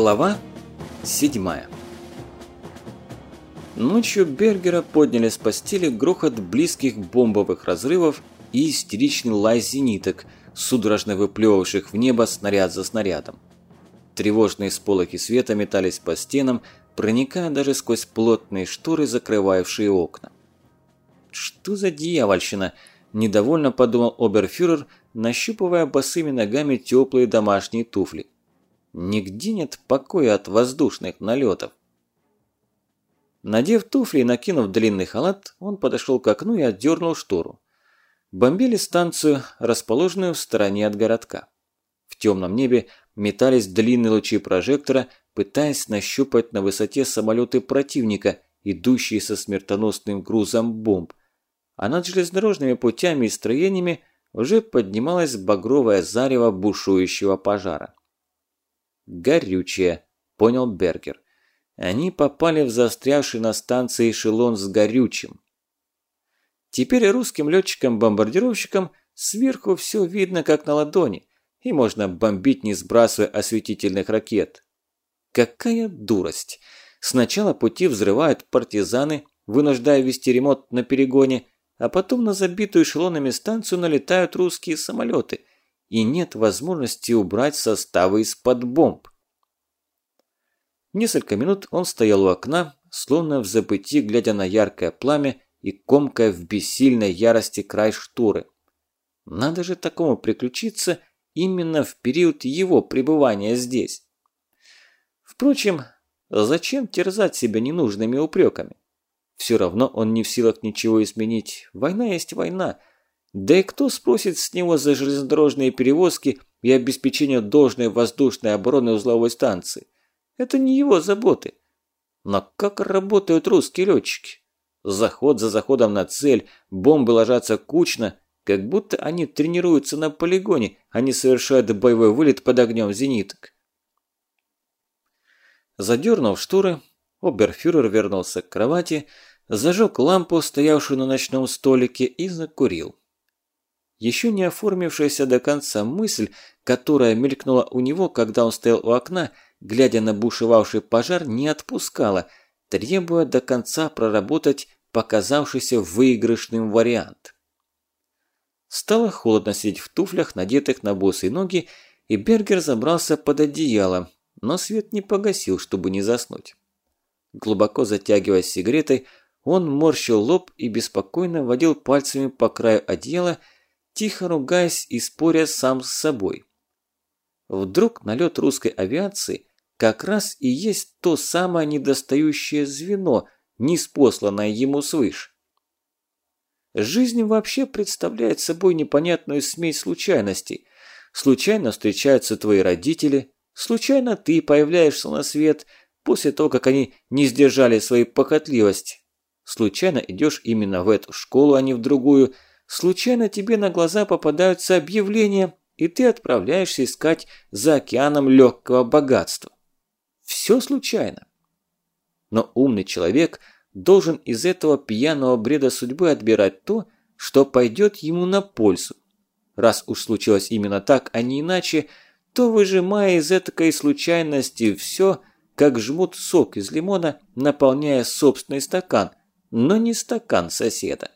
Глава 7 Ночью Бергера подняли с постели грохот близких бомбовых разрывов и истеричный лай зениток, судорожно выплевывавших в небо снаряд за снарядом. Тревожные сполохи света метались по стенам, проникая даже сквозь плотные шторы, закрывавшие окна. «Что за дьявольщина?» – недовольно подумал оберфюрер, нащупывая босыми ногами теплые домашние туфли – Нигде нет покоя от воздушных налетов. Надев туфли и накинув длинный халат, он подошел к окну и отдернул штору. Бомбили станцию, расположенную в стороне от городка. В темном небе метались длинные лучи прожектора, пытаясь нащупать на высоте самолеты противника, идущие со смертоносным грузом бомб. А над железнодорожными путями и строениями уже поднималась багровая зарево бушующего пожара. «Горючее», – понял Бергер. Они попали в застрявший на станции эшелон с горючим. Теперь русским летчикам-бомбардировщикам сверху все видно как на ладони, и можно бомбить, не сбрасывая осветительных ракет. Какая дурость! Сначала пути взрывают партизаны, вынуждая вести ремонт на перегоне, а потом на забитую эшелонами станцию налетают русские самолеты – и нет возможности убрать составы из-под бомб. Несколько минут он стоял у окна, словно в забытии, глядя на яркое пламя и комкая в бессильной ярости край шторы. Надо же такому приключиться именно в период его пребывания здесь. Впрочем, зачем терзать себя ненужными упреками? Все равно он не в силах ничего изменить. Война есть война, да и кто спросит с него за железнодорожные перевозки и обеспечение должной воздушной обороны узловой станции? Это не его заботы. Но как работают русские летчики? Заход за заходом на цель, бомбы ложатся кучно, как будто они тренируются на полигоне, а не совершают боевой вылет под огнем зениток. Задернув шторы, оберфюрер вернулся к кровати, зажег лампу, стоявшую на ночном столике, и закурил. Еще не оформившаяся до конца мысль, которая мелькнула у него, когда он стоял у окна, глядя на бушевавший пожар, не отпускала, требуя до конца проработать показавшийся выигрышным вариант. Стало холодно сидеть в туфлях, надетых на босые ноги, и Бергер забрался под одеяло, но свет не погасил, чтобы не заснуть. Глубоко затягиваясь сигаретой, он морщил лоб и беспокойно водил пальцами по краю одеяла, тихо ругаясь и споря сам с собой. Вдруг налет русской авиации как раз и есть то самое недостающее звено, неспосланное ему свыше. Жизнь вообще представляет собой непонятную смесь случайностей. Случайно встречаются твои родители, случайно ты появляешься на свет после того, как они не сдержали своей похотливости. Случайно идешь именно в эту школу, а не в другую – случайно тебе на глаза попадаются объявления, и ты отправляешься искать за океаном легкого богатства. Все случайно. Но умный человек должен из этого пьяного бреда судьбы отбирать то, что пойдет ему на пользу. Раз уж случилось именно так, а не иначе, то выжимая из этой случайности все, как жмут сок из лимона, наполняя собственный стакан, но не стакан соседа.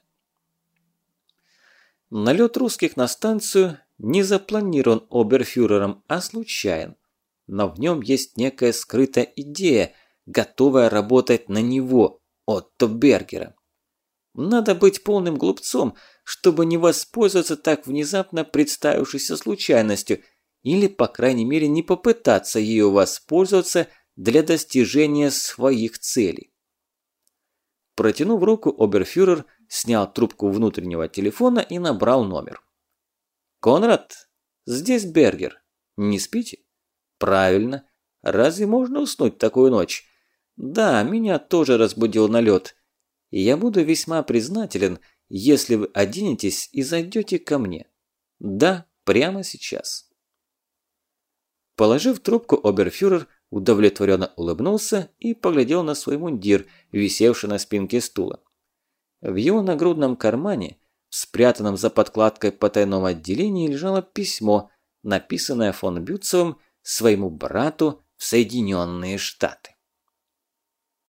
Налет русских на станцию не запланирован оберфюрером, а случайен. Но в нем есть некая скрытая идея, готовая работать на него, Отто Бергера. Надо быть полным глупцом, чтобы не воспользоваться так внезапно представившейся случайностью, или, по крайней мере, не попытаться ее воспользоваться для достижения своих целей. Протянув руку, оберфюрер снял трубку внутреннего телефона и набрал номер. «Конрад, здесь Бергер. Не спите?» «Правильно. Разве можно уснуть такую ночь?» «Да, меня тоже разбудил налет. Я буду весьма признателен, если вы оденетесь и зайдете ко мне. Да, прямо сейчас». Положив трубку, оберфюрер удовлетворенно улыбнулся и поглядел на свой мундир, висевший на спинке стула. В его нагрудном кармане, спрятанном за подкладкой по тайному отделении, лежало письмо, написанное фон Бютцевым своему брату в Соединенные Штаты.